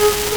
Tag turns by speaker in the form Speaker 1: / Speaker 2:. Speaker 1: Mm-hmm.